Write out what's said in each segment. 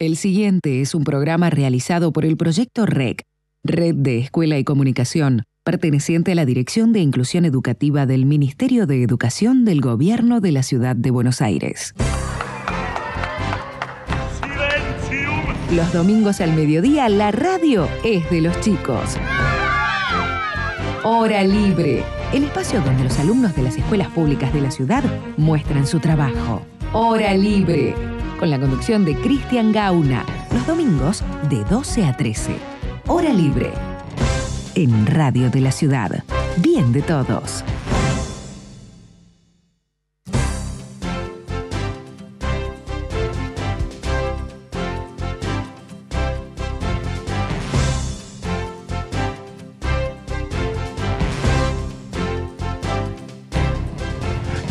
El siguiente es un programa realizado por el proyecto REC, Red de Escuela y Comunicación, perteneciente a la Dirección de Inclusión Educativa del Ministerio de Educación del Gobierno de la Ciudad de Buenos Aires. Los domingos al mediodía la radio es de los chicos. Hora Libre, el espacio donde los alumnos de las escuelas públicas de la ciudad muestran su trabajo. Hora Libre con la conducción de Cristian Gauna, los domingos de 12 a 13. Hora libre. En Radio de la Ciudad. Bien de todos.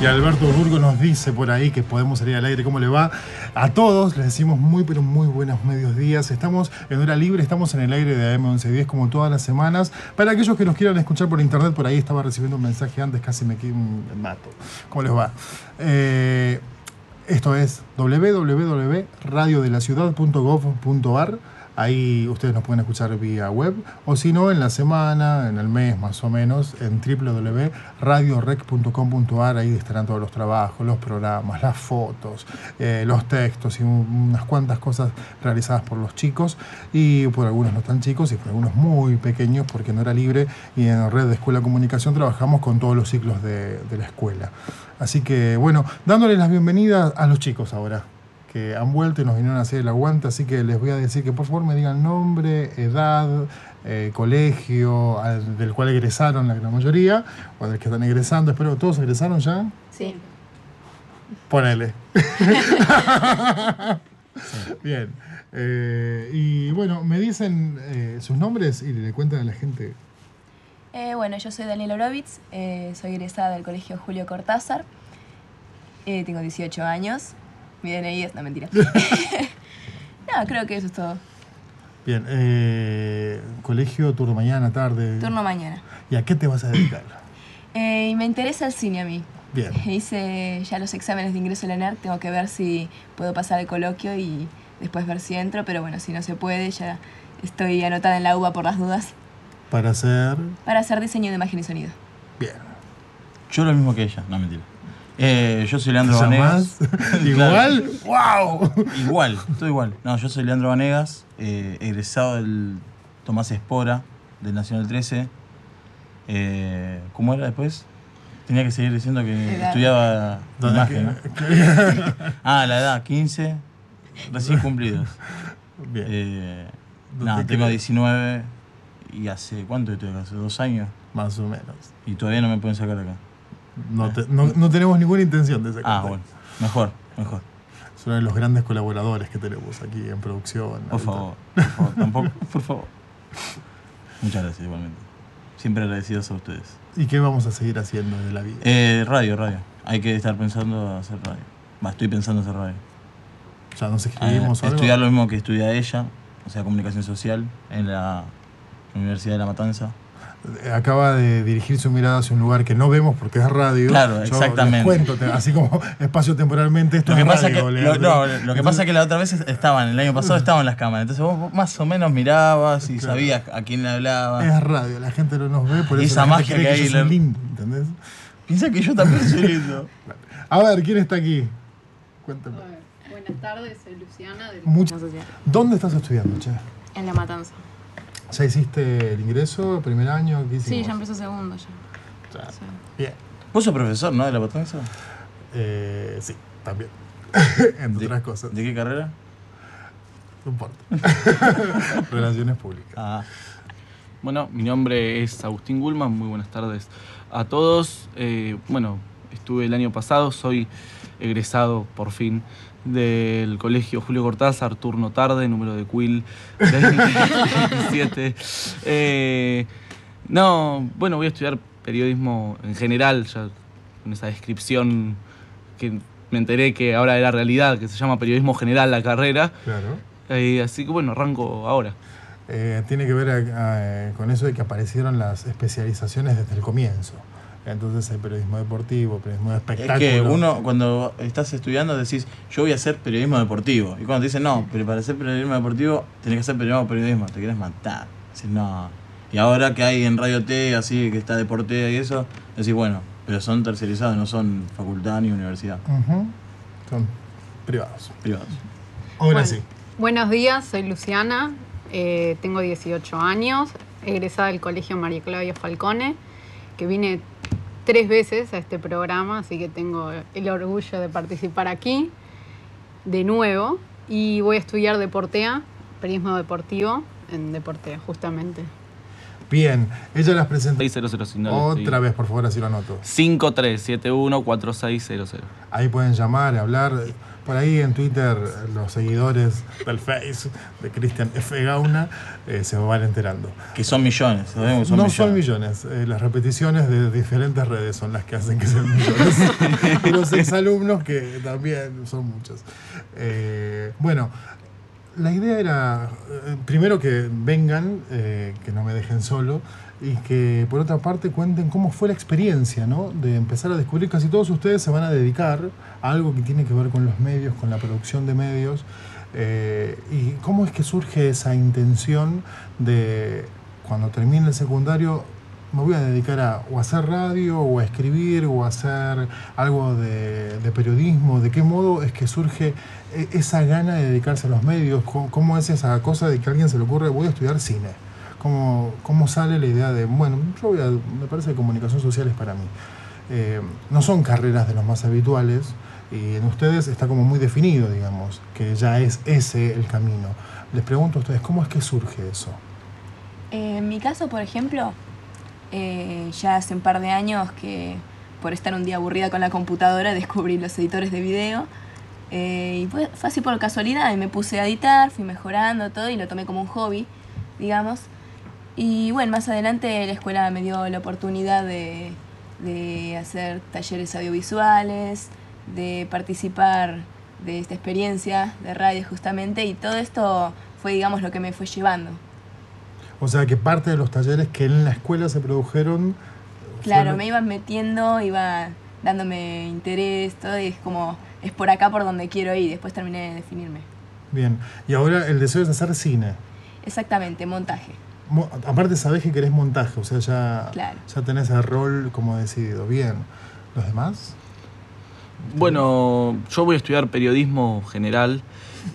Alberto Burgo nos dice por ahí que podemos salir al aire. ¿Cómo le va? A todos les decimos muy, pero muy buenos medios días. Estamos en hora libre, estamos en el aire de AM1110 como todas las semanas. Para aquellos que nos quieran escuchar por internet, por ahí estaba recibiendo un mensaje antes, casi me, me mato. ¿Cómo les va? Eh, esto es www.radiodelaciudad.gov.ar Ahí ustedes nos pueden escuchar vía web o si no, en la semana, en el mes más o menos, en www.radiorec.com.ar. Ahí estarán todos los trabajos, los programas, las fotos, eh, los textos y unas cuantas cosas realizadas por los chicos y por algunos no tan chicos y por algunos muy pequeños porque no era libre. Y en Red de Escuela Comunicación trabajamos con todos los ciclos de, de la escuela. Así que, bueno, dándoles las bienvenidas a los chicos ahora que han vuelto y nos vinieron a hacer el aguante, así que les voy a decir que por favor me digan nombre, edad, eh, colegio al, del cual egresaron la gran mayoría, o del que están egresando, espero que todos egresaron ya. Sí. Ponele. Bien. Eh, y bueno, me dicen eh, sus nombres y le cuentan a la gente. Bueno, yo soy Daniel Orovitz, soy egresada del Colegio Julio Cortázar, tengo 18 años, mi DNI es, no mentira. no, creo que eso es todo. Bien, eh, colegio, turno mañana, tarde. Turno mañana. ¿Y a qué te vas a dedicar? Eh, me interesa el cine a mí. Bien. Hice ya los exámenes de ingreso a la NER, tengo que ver si puedo pasar el coloquio y después ver si entro, pero bueno, si no se puede, ya estoy anotada en la UBA por las dudas, Para hacer. para hacer diseño de imagen y sonido. Bien. Yo lo mismo que ella, no mentira. Eh, yo soy Leandro ¿Te Vanegas. ¿Igual? ¡Wow! Igual, todo igual. No, yo soy Leandro Vanegas, eh, egresado del Tomás Espora, del Nacional 13. Eh, ¿Cómo era después? Tenía que seguir diciendo que Edad. estudiaba ¿Dónde imagen, ¿no? que- Ah, la edad, 15, recién cumplidos. Bien. Eh, ¿Dónde no, tengo quedó? 19 y hace, ¿cuánto estoy acá? Hace dos años. Más o menos. Y todavía no me pueden sacar de acá. No, te- no- no tenemos ninguna intención de sacar. Ah, bueno, mejor, mejor. Es uno de los grandes colaboradores que tenemos aquí en producción. Por favor, por favor, tampoco, por favor. Muchas gracias igualmente. Siempre agradecidos a ustedes. ¿Y qué vamos a seguir haciendo de la vida? Eh, radio, radio. Hay que estar pensando hacer radio. Va, estoy pensando hacer radio. ¿Ya nos Ah, escribimos algo? estudiar lo mismo que estudia ella, o sea, comunicación social, en la Universidad de La Matanza. Acaba de dirigir su mirada hacia un lugar que no vemos porque es radio. Claro, Yo exactamente. cuento, así como espacio temporalmente, esto Lo que, es pasa radio, que, lo, no, lo que pasa es que la otra vez estaban, el año pasado estaban las cámaras, entonces vos, más o menos mirabas y Claro. sabías a quién le hablaba. Es radio, la gente no nos ve, por Y eso esa la gente magia cree que que, hay, yo soy la- lindo, ¿entendés? Piensa que yo también soy lindo. A ver, ¿quién está aquí? Cuéntame. Buenas tardes, soy Luciana del Mucho- Social. ¿Dónde estás estudiando, che? En La Matanza. ¿Ya hiciste el ingreso, primer año? ¿Qué Sí, ya empezó segundo ya. Ya. Sí. Bien. Vos sos profesor, ¿no? De La Matanza. Eh, sí, también. Entre otras cosas. ¿De qué carrera? No importa. Relaciones públicas. Ah, Bueno, mi nombre es Agustín Gulman, muy buenas tardes a todos. Eh, bueno, estuve el año pasado, soy egresado por fin del Colegio Julio Cortázar, turno tarde, número de Quill 27. Eh, no, bueno, voy a estudiar periodismo en general, ya con esa descripción que me enteré que ahora era realidad, que se llama periodismo general la carrera. Claro. Eh, así que bueno, arranco ahora. Eh, tiene que ver eh, con eso de que aparecieron las especializaciones desde el comienzo. Entonces hay periodismo deportivo, periodismo de Es espectáculo. que uno, cuando estás estudiando, decís, yo voy a hacer periodismo deportivo. Y cuando te dicen, no, pero para hacer periodismo deportivo, tenés que hacer periodismo periodismo. Te quieres matar. Decís, no. Y ahora que hay en Radio T, así, que está Deporte y eso, decís, bueno, pero son tercerizados, no son facultad ni universidad. Son privados. Privados. Ahora Bueno, sí. Buenos días, soy Luciana, eh, tengo 18 años, egresada del Colegio María Claudia Falcone, que vine tres veces a este programa, así que tengo el orgullo de participar aquí de nuevo y voy a estudiar Deportea, periodismo deportivo en Deportea, justamente. Bien, ella las presenta 600 si no le otra estoy- vez, por favor, así lo anoto. 5371-4600. Ahí pueden llamar, hablar. Por ahí en Twitter, los seguidores del Face de Cristian F. Gauna eh, se van enterando. Que son millones, que son no millones. son millones, eh, las repeticiones de diferentes redes son las que hacen que sean millones. y los exalumnos que también son muchos. Eh, bueno, la idea era, primero que vengan, que no me dejen solo, y que por otra parte cuenten cómo fue la experiencia, ¿no? De empezar a descubrir, casi todos ustedes se van a dedicar a algo que tiene que ver con los medios, con la producción de medios, eh, y cómo es que surge esa intención de, cuando termine el secundario, me voy a dedicar a o hacer radio, o a escribir, o a hacer algo de, de periodismo, de qué modo es que surge e- esa gana de dedicarse a los medios, ¿Cómo, cómo es esa cosa de que a alguien se le ocurre, voy a estudiar cine. ¿Cómo, sale la idea de, bueno, yo me parece que comunicación social es para mí? Eh, no son carreras de los más habituales y en ustedes está como muy definido, digamos, que ya es ese el camino. Les pregunto a ustedes, ¿cómo es que surge eso? Eh, en mi caso, por ejemplo, eh, ya hace un par de años que por estar un día aburrida con la computadora descubrí los editores de video. y fue así por casualidad y me puse a editar, fui mejorando todo y lo tomé como un hobby, digamos. Y bueno, más adelante la escuela me dio la oportunidad de, de hacer talleres audiovisuales, de participar de esta experiencia de radio justamente y todo esto fue, digamos, lo que me fue llevando. O sea, que parte de los talleres que en la escuela se produjeron... Claro, fueron- me iban metiendo, iba dándome interés, todo, y es como, es por acá por donde quiero ir, después terminé de definirme. Bien, y ahora el deseo es hacer cine. Exactamente, montaje. Aparte sabés que querés montaje, o sea, ya, Claro. ya tenés el rol como decidido. Bien, ¿los demás? Bueno, yo voy a estudiar periodismo general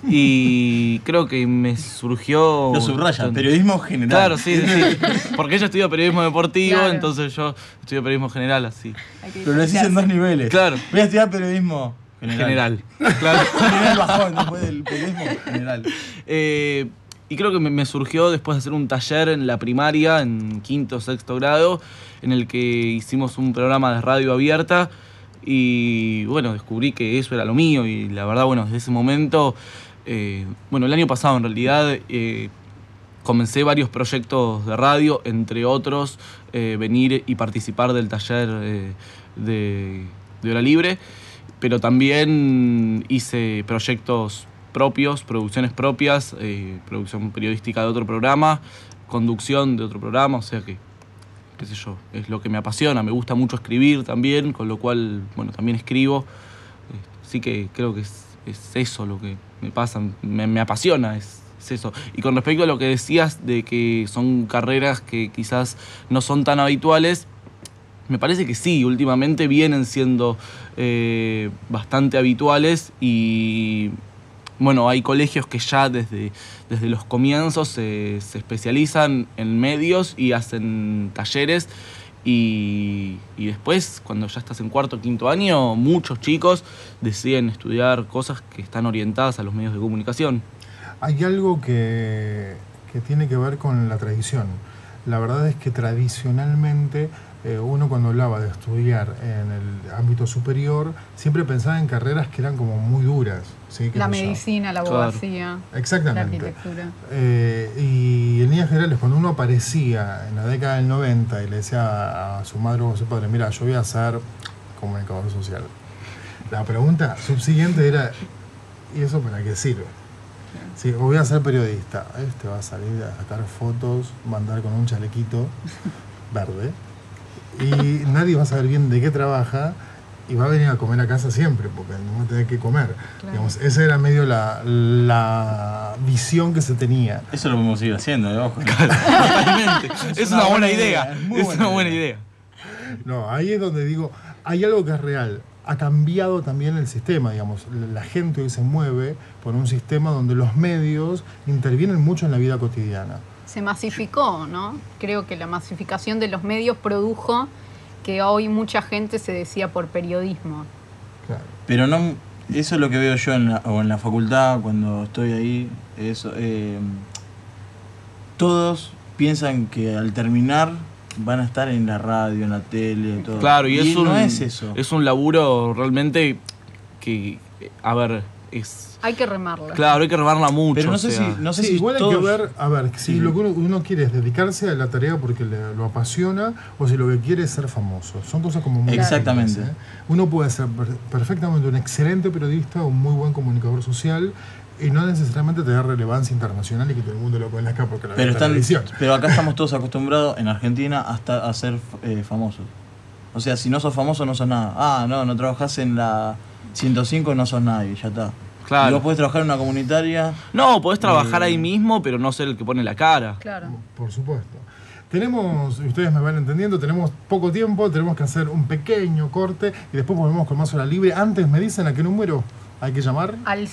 y creo que me surgió... Lo subrayan, periodismo general. Claro, sí, sí. Porque ella estudia periodismo deportivo, Claro. entonces yo estudio periodismo general, así. Pero lo decís en dos niveles. Claro. Voy a estudiar periodismo general. General. Claro. Nivel bajón, después del periodismo general. Eh, y creo que me, surgió después de hacer un taller en la primaria, en quinto o sexto grado, en el que hicimos un programa de radio abierta. Y bueno, descubrí que eso era lo mío y la verdad, bueno, desde ese momento, eh, bueno, el año pasado en realidad eh, comencé varios proyectos de radio, entre otros eh, venir y participar del taller de, de hora libre, pero también hice proyectos propios, producciones propias, eh, producción periodística de otro programa, conducción de otro programa, o sea que, qué sé yo, es lo que me apasiona, me gusta mucho escribir también, con lo cual, bueno, también escribo, Eh, así que creo que es, es eso lo que me pasa, me, me apasiona, es, es eso. Y con respecto a lo que decías de que son carreras que quizás no son tan habituales, me parece que sí, últimamente vienen siendo eh, bastante habituales y bueno, hay colegios que ya desde, desde los comienzos se, se especializan en medios y hacen talleres y, y después, cuando ya estás en cuarto o quinto año, muchos chicos deciden estudiar cosas que están orientadas a los medios de comunicación. Hay algo que, que tiene que ver con la tradición. La verdad es que tradicionalmente eh, uno cuando hablaba de estudiar en el ámbito superior siempre pensaba en carreras que eran como muy duras. La medicina, la Claro. abogacía, la Exactamente. arquitectura. Eh, y en líneas generales, cuando uno aparecía en la década del 90 y le decía a su madre o a su padre, mira, yo voy a ser comunicador social. La pregunta subsiguiente era, ¿y eso para qué sirve? Sí, o voy a ser periodista. Este va a salir a sacar fotos, mandar con un chalequito verde. Y nadie va a saber bien de qué trabaja y va a venir a comer a casa siempre, porque no va a tener que comer. Digamos, esa era medio la, la visión que se tenía. Eso lo podemos seguir haciendo, ¿eh? Ojo. Totalmente. es, una, buena idea. es muy es buena una buena idea. idea. No, ahí es donde digo, hay algo que es real. Ha cambiado también el sistema, digamos. La gente hoy se mueve por un sistema donde los medios intervienen mucho en la vida cotidiana. Se masificó, ¿no? Creo que la masificación de los medios produjo que hoy mucha gente se decía por periodismo. Claro. Pero no, eso es lo que veo yo en la, o en la facultad cuando estoy ahí. Eso, eh, todos piensan que al terminar van a estar en la radio, en la tele, todo. Claro, y, es un, no es eso. Es un laburo realmente que, a ver, es... Hay que remarla. Claro, hay que remarla mucho. Pero no o sé sea. si, no sé Sí, si igual hay que ver, a ver, si Sí. lo que uno, uno quiere es dedicarse a la tarea porque le- lo apasiona o si lo que quiere es ser famoso. Son cosas como muy Exactamente. ¿eh? Uno puede ser per- perfectamente un excelente periodista, un muy buen comunicador social y no necesariamente tener relevancia internacional y que todo el mundo lo conozca acá porque la Pero, están, televisión. pero acá estamos todos acostumbrados en Argentina hasta a ser eh, famosos. O sea, si no sos famoso no sos nada. Ah, no, no trabajás en la 105 no sos nadie, ya está. Claro. Y vos podés trabajar en una comunitaria. No, podés trabajar Eh. ahí mismo, pero no ser el que pone la cara. Claro. Por supuesto. Tenemos, y ustedes me van entendiendo, tenemos poco tiempo, tenemos que hacer un pequeño corte y después volvemos con más hora libre. Antes me dicen a qué número hay que llamar. Al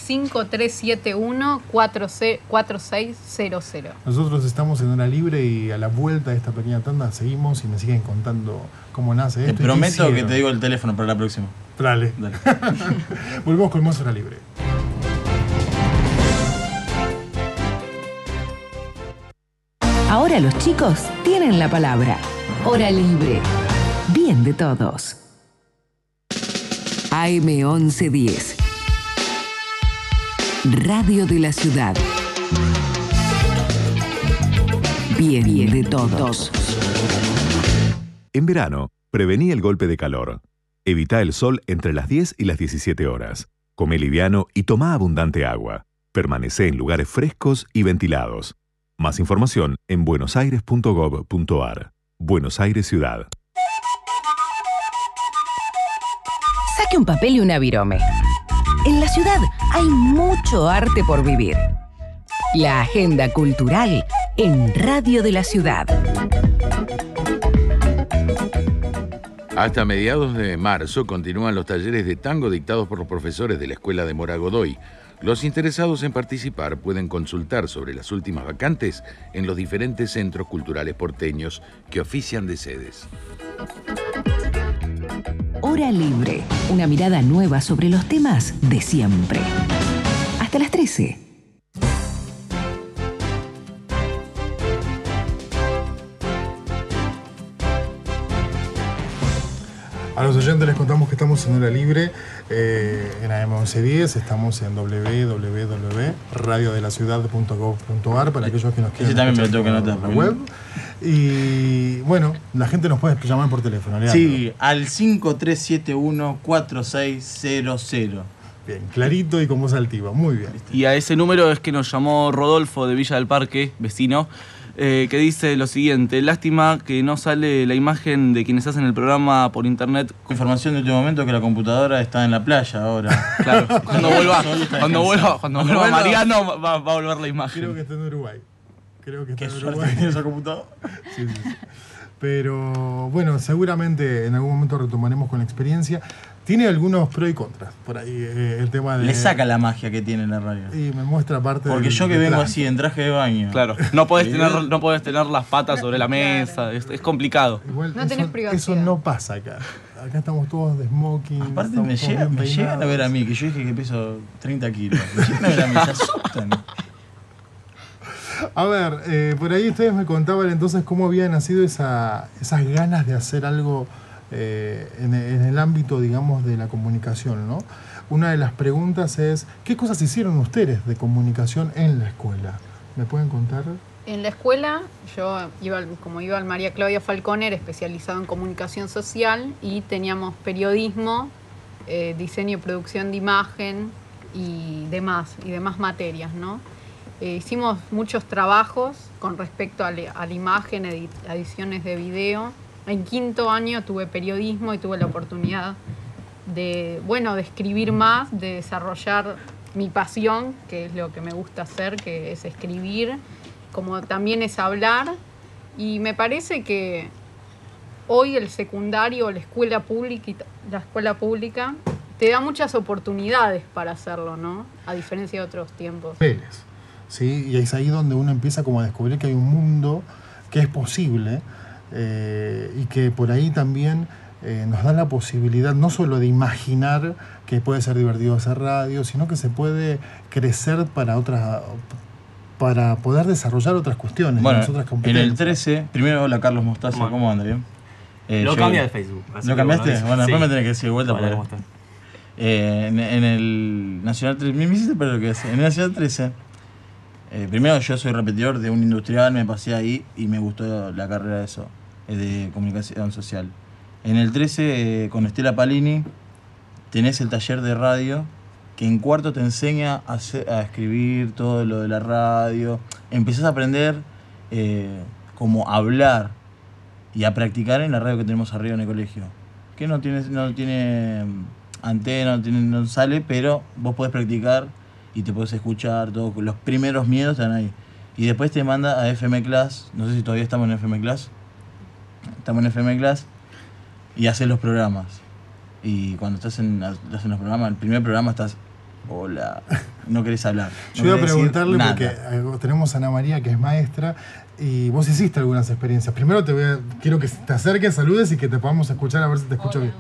5371-4600. Nosotros estamos en hora libre y a la vuelta de esta pequeña tanda seguimos y me siguen contando cómo nace Te esto. y qué prometo que te digo el teléfono para la próxima. Dale. Dale. Volvemos con más hora libre. Ahora los chicos tienen la palabra. Hora libre. Bien de todos. AM1110. Radio de la Ciudad. Bien, de todos. En verano, prevení el golpe de calor. Evita el sol entre las 10 y las 17 horas. Come liviano y toma abundante agua. Permanece en lugares frescos y ventilados. Más información en buenosaires.gov.ar. Buenos Aires Ciudad. Saque un papel y una virome. En la ciudad hay mucho arte por vivir. La agenda cultural en Radio de la Ciudad. Hasta mediados de marzo continúan los talleres de tango dictados por los profesores de la Escuela de Mora Godoy. Los interesados en participar pueden consultar sobre las últimas vacantes en los diferentes centros culturales porteños que ofician de sedes. Hora libre. Una mirada nueva sobre los temas de siempre. Hasta las 13. A los oyentes les contamos que estamos en hora libre eh, en AM1110, estamos en www.radiodelaciudad.gov.ar para aquellos que nos quieran también me tengo que la web. Y bueno, la gente nos puede llamar por teléfono. Leandro. Sí, al 5371-4600. Bien, clarito y con voz altiva, muy bien. Y a ese número es que nos llamó Rodolfo de Villa del Parque, vecino, eh, que dice lo siguiente, lástima que no sale la imagen de quienes hacen el programa por internet. Información de último momento que la computadora está en la playa ahora. Claro, cuando vuelva, cuando vuelva, cuando vuelva Mariano va, va a volver la Creo imagen. que está en Uruguay. Creo que está Qué en suerte Uruguay. tiene esa computadora. Sí, sí, sí. Pero bueno, seguramente en algún momento retomaremos con la experiencia. Tiene algunos pros y contras por ahí eh, el tema de. Le saca la magia que tiene la radio. Y me muestra parte Porque del- yo que del vengo plan. así en traje de baño. Claro, no podés tener, no podés tener las patas sobre la mesa, es, es complicado. Igual No eso, tenés privacidad. eso no pasa acá. Acá estamos todos de smoking. Aparte estamos me, todos llega- bien me llegan a ver peinados. a mí, que yo dije que peso 30 kilos. Me llegan a ver a mí, se asustan. A ver, eh, por ahí ustedes me contaban entonces cómo había nacido esa, esas ganas de hacer algo eh, en, en el ámbito, digamos, de la comunicación, ¿no? Una de las preguntas es, ¿qué cosas hicieron ustedes de comunicación en la escuela? ¿Me pueden contar? En la escuela, yo iba, como iba al María Claudia Falcone, era especializado en comunicación social y teníamos periodismo, eh, diseño y producción de imagen y demás, y demás materias, ¿no? Eh, hicimos muchos trabajos con respecto a, la- imagen, edi- ediciones de video. En quinto año tuve periodismo y tuve la oportunidad de, bueno, de escribir más, de desarrollar mi pasión, que es lo que me gusta hacer, que es escribir, como también es hablar. Y me parece que hoy el secundario, la escuela pública, la escuela pública te da muchas oportunidades para hacerlo, ¿no? A diferencia de otros tiempos. ¿sí? Y es ahí donde uno empieza como a descubrir que hay un mundo que es posible eh, y que por ahí también eh, nos da la posibilidad no solo de imaginar que puede ser divertido hacer radio, sino que se puede crecer para otras para poder desarrollar otras cuestiones, Bueno, otras en el 13, primero hola Carlos Mostaza, ¿Cómo ¿cómo anda? ¿Bien? Eh, Lo yo- cambia de Facebook. ¿Lo cambiaste? bueno, Bueno, después me tenés que decir de vuelta. Hola, ¿cómo estás? Eh, en, en el Nacional 13, me hiciste pero lo que es. En el Nacional 13, eh, primero yo soy repetidor de un industrial, me pasé ahí y me gustó la carrera de eso, de comunicación social. En el 13, eh, con Estela Palini, tenés el taller de radio que en cuarto te enseña a, a escribir todo lo de la radio. Empezás a aprender eh, cómo hablar y a practicar en la radio que tenemos arriba en el colegio. Que no tiene, no tiene mm, antena, no, tiene, no sale, pero vos podés practicar y te podés escuchar, todo, los primeros miedos están ahí. Y después te manda a FM Class, no sé si todavía estamos en FM Class, estamos en FM Class y haces los programas. Y cuando estás en, estás en los programas, el primer programa estás, hola, no querés hablar. no Yo iba a preguntarle porque eh, tenemos a Ana María que es maestra y vos hiciste algunas experiencias. Primero te voy a- quiero que te acerques, saludes y que te podamos escuchar a ver si te escucho bien.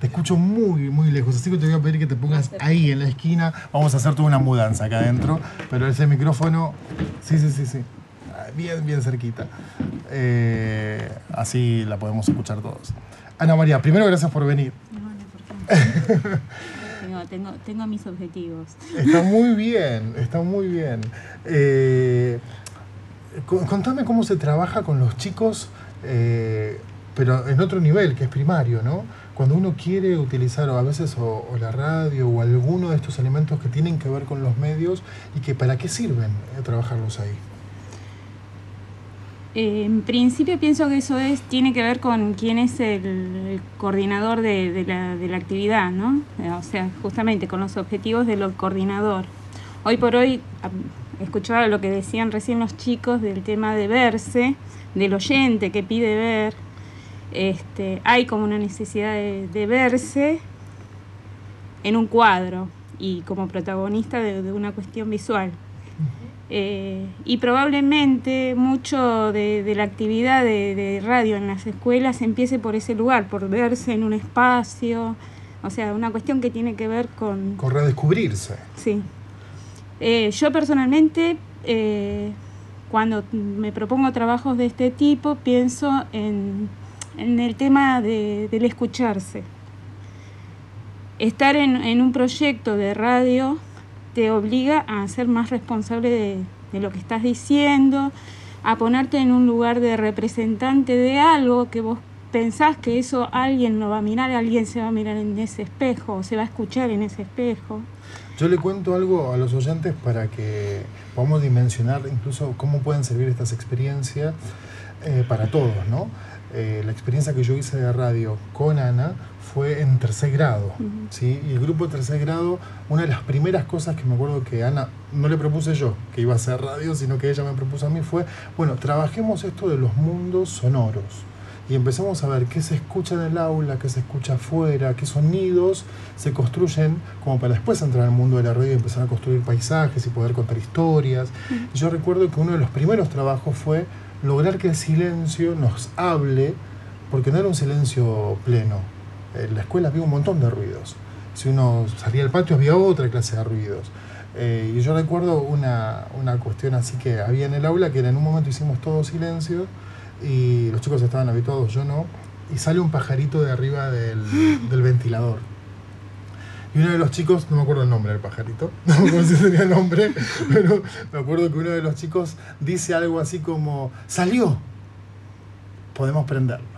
Te escucho muy, muy lejos, así que te voy a pedir que te pongas ahí en la esquina. Vamos a hacer toda una mudanza acá adentro, pero ese micrófono, sí, sí, sí, sí, bien, bien cerquita. Eh, así la podemos escuchar todos. Ana María, primero gracias por venir. No, no, ¿por qué? tengo, tengo, tengo mis objetivos. Está muy bien, está muy bien. Eh, co- contame cómo se trabaja con los chicos, eh, pero en otro nivel, que es primario, ¿no? Cuando uno quiere utilizar o a veces o, o la radio o alguno de estos elementos que tienen que ver con los medios y que para qué sirven eh, trabajarlos ahí. En principio pienso que eso es, tiene que ver con quién es el, coordinador de, la, de la actividad, ¿no? Eh, O sea, justamente con los objetivos del coordinador. Hoy por hoy, escuchaba lo que decían recién los chicos del tema de verse, del oyente que pide ver. Este, hay como una necesidad de, verse en un cuadro y como protagonista de una cuestión visual. Eh, y probablemente mucho de, de la actividad de, de radio en las escuelas empiece por ese lugar, por verse en un espacio, o sea, una cuestión que tiene que ver con... Con redescubrirse. Sí. Eh, yo personalmente, eh, cuando me propongo trabajos de este tipo, pienso en, en el tema de- del escucharse. Estar en, en un proyecto de radio te obliga a ser más responsable de, de lo que estás diciendo, a ponerte en un lugar de representante de algo que vos pensás que eso alguien lo va a mirar, alguien se va a mirar en ese espejo, se va a escuchar en ese espejo. Yo le cuento algo a los oyentes para que podamos dimensionar incluso cómo pueden servir estas experiencias eh, para todos, ¿no? Eh, la experiencia que yo hice de radio con Ana fue en tercer grado, ¿sí? Y el grupo de tercer grado, una de las primeras cosas que me acuerdo que Ana, no le propuse yo que iba a hacer radio, sino que ella me propuso a mí fue, bueno, trabajemos esto de los mundos sonoros. Y empezamos a ver qué se escucha en el aula, qué se escucha afuera, qué sonidos se construyen como para después entrar al mundo de la radio y empezar a construir paisajes y poder contar historias. Yo recuerdo que uno de los primeros trabajos fue lograr que el silencio nos hable, porque no era un silencio pleno. En la escuela había un montón de ruidos. Si uno salía al patio había otra clase de ruidos. Eh, y yo recuerdo una, una cuestión así que había en el aula, que era en un momento hicimos todo silencio y los chicos estaban habituados, yo no, y sale un pajarito de arriba del, del ventilador. Y uno de los chicos, no me acuerdo el nombre del pajarito, no me acuerdo si tenía nombre, pero me acuerdo que uno de los chicos dice algo así como, salió, podemos prenderlo.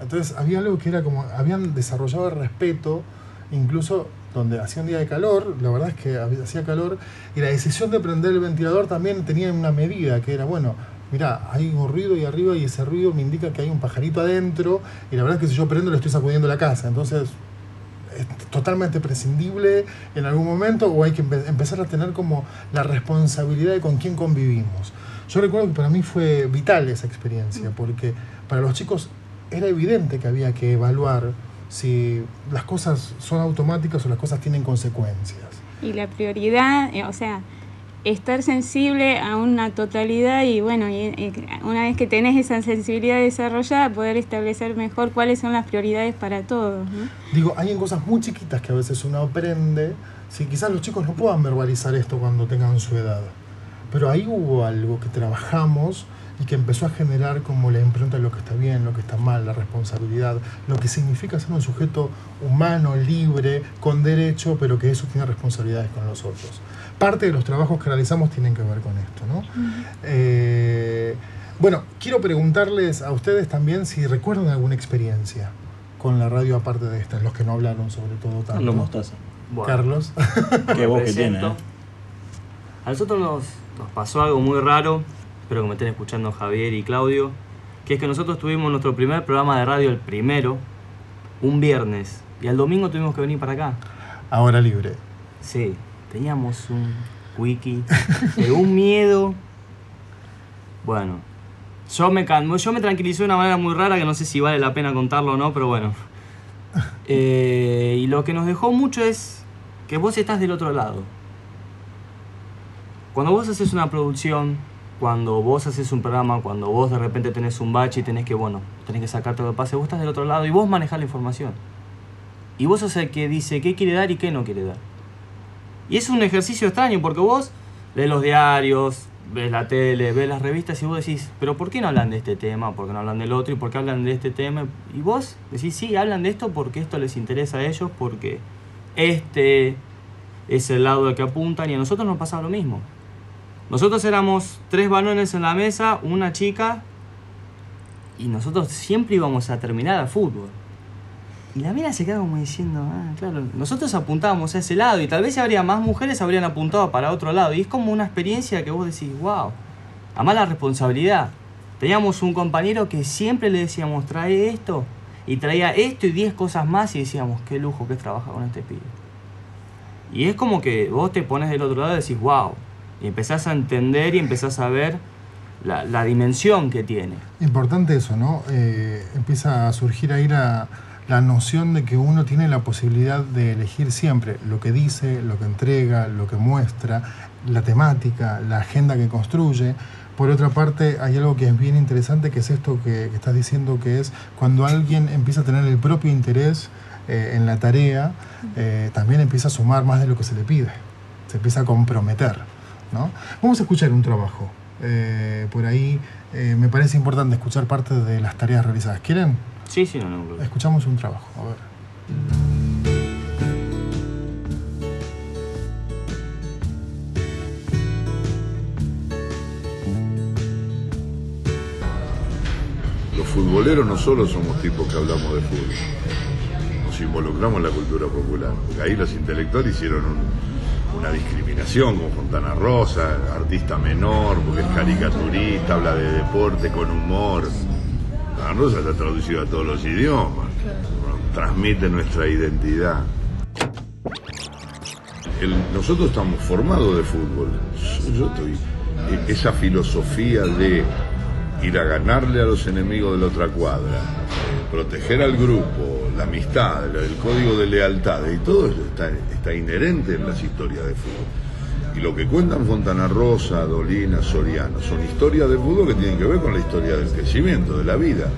Entonces había algo que era como, habían desarrollado el respeto, incluso donde hacía un día de calor, la verdad es que hacía calor, y la decisión de prender el ventilador también tenía una medida, que era, bueno, mirá, hay un ruido ahí arriba y ese ruido me indica que hay un pajarito adentro y la verdad es que si yo prendo le estoy sacudiendo la casa. Entonces, es totalmente prescindible en algún momento o hay que empe- empezar a tener como la responsabilidad de con quién convivimos. Yo recuerdo que para mí fue vital esa experiencia porque para los chicos era evidente que había que evaluar si las cosas son automáticas o las cosas tienen consecuencias. Y la prioridad, eh, o sea, estar sensible a una totalidad y bueno, y, una vez que tenés esa sensibilidad desarrollada, poder establecer mejor cuáles son las prioridades para todos. ¿no? Digo, hay en cosas muy chiquitas que a veces uno aprende, si quizás los chicos no puedan verbalizar esto cuando tengan su edad, pero ahí hubo algo que trabajamos y que empezó a generar como la impronta de lo que está bien, lo que está mal, la responsabilidad, lo que significa ser un sujeto humano, libre, con derecho, pero que eso tiene responsabilidades con los otros. Parte de los trabajos que realizamos tienen que ver con esto, ¿no? Eh, bueno, quiero preguntarles a ustedes también si recuerdan alguna experiencia con la radio aparte de esta, los que no hablaron sobre todo tanto. Carlos Mostaza. Bueno, Carlos. Qué voz que tiene, ¿eh? A nosotros nos, nos pasó algo muy raro, espero que me estén escuchando Javier y Claudio, que es que nosotros tuvimos nuestro primer programa de radio, el primero, un viernes, y al domingo tuvimos que venir para acá. Ahora libre. Sí, teníamos un wiki de un miedo. Bueno, yo me, yo me tranquilicé de una manera muy rara que no sé si vale la pena contarlo o no, pero bueno. Eh, y lo que nos dejó mucho es que vos estás del otro lado. Cuando vos haces una producción, cuando vos haces un programa, cuando vos de repente tenés un bache y tenés que, bueno, tenés que sacarte lo que pase, vos estás del otro lado y vos manejás la información. Y vos sos el que dice qué quiere dar y qué no quiere dar. Y es un ejercicio extraño porque vos lees los diarios, ves la tele, ves las revistas y vos decís, pero ¿por qué no hablan de este tema? ¿Por qué no hablan del otro? ¿Y por qué hablan de este tema? Y vos decís, sí, hablan de esto porque esto les interesa a ellos, porque este es el lado al que apuntan y a nosotros nos pasa lo mismo. Nosotros éramos tres balones en la mesa, una chica, y nosotros siempre íbamos a terminar al fútbol. Y la mina se queda como diciendo, ah, claro, nosotros apuntábamos a ese lado y tal vez habría más mujeres habrían apuntado para otro lado. Y es como una experiencia que vos decís, wow, además la responsabilidad. Teníamos un compañero que siempre le decíamos, trae esto, y traía esto y 10 cosas más y decíamos, qué lujo que es trabajar con este pibe. Y es como que vos te pones del otro lado y decís, wow, y empezás a entender y empezás a ver la, la dimensión que tiene. Importante eso, ¿no? Eh, empieza a surgir ahí la, la noción de que uno tiene la posibilidad de elegir siempre lo que dice, lo que entrega, lo que muestra, la temática, la agenda que construye. Por otra parte, hay algo que es bien interesante, que es esto que, estás diciendo, que es cuando alguien empieza a tener el propio interés eh, en la tarea, eh, también empieza a sumar más de lo que se le pide, se empieza a comprometer. ¿No? Vamos a escuchar un trabajo. Eh, por ahí eh, me parece importante escuchar parte de las tareas realizadas. ¿Quieren? Sí, sí, no, no. Escuchamos un trabajo. A ver. Los futboleros no solo somos tipos que hablamos de fútbol, nos involucramos en la cultura popular. Porque ahí los intelectuales hicieron un- una discriminación con Fontana Rosa, artista menor, porque es caricaturista, habla de deporte con humor. Fontana Rosa está traducido a todos los idiomas, transmite nuestra identidad. Nosotros estamos formados de fútbol. Yo estoy. Esa filosofía de ir a ganarle a los enemigos de la otra cuadra, proteger al grupo, la amistad, el, código de lealtad, y todo eso está, está inherente en las historias de fútbol. Y lo que cuentan Fontana Rosa, Dolina, Soriano, son historias de fútbol que tienen que ver con la historia del crecimiento, de la vida.